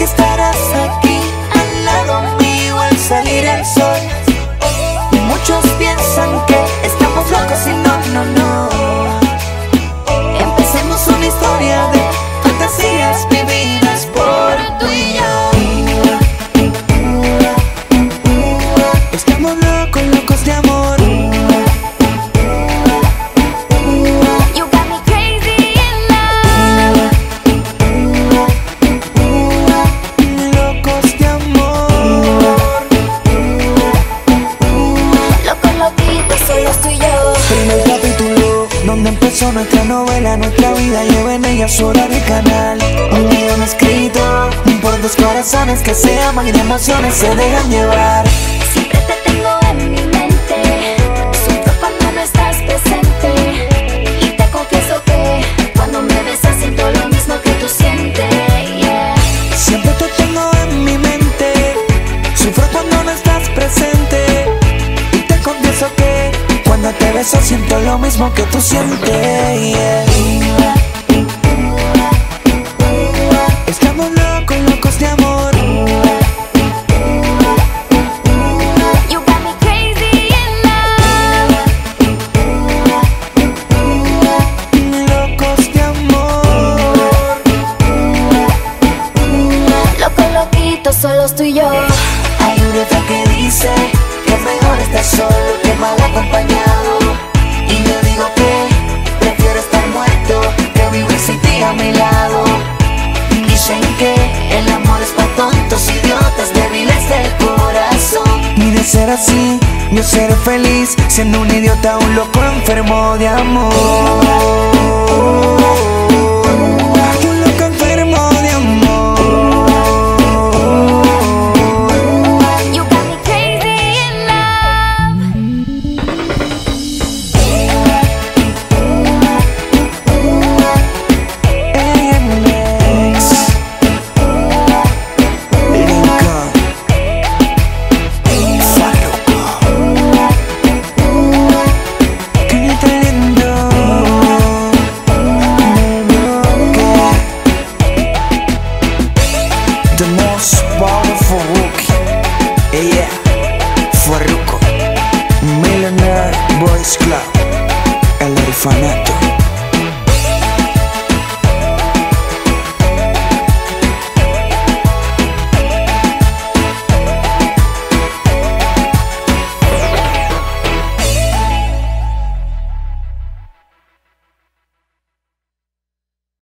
que estarás aquí al lado mío al salir el sol. Estamos locos, locos de amor. You got me crazy in love. Locos de amor. Loco, loquito, solo estoy yo. Primer capítulo, donde empezó nuestra novela, nuestra vida lleva en ella su horario y canal. Un guion escrito por dos corazones que se aman y de emociones se dejan llevar. Siento lo mismo que tú sientes. yeah. Estamos locos, locos de amor. You got me crazy in love. Locos de amor. Loco, loquito, solo estoy yo. Ser así, yo seré feliz siendo un idiota, un loco enfermo de amor. yeah, Farruko, Millionaire Boys Club, el orfanato.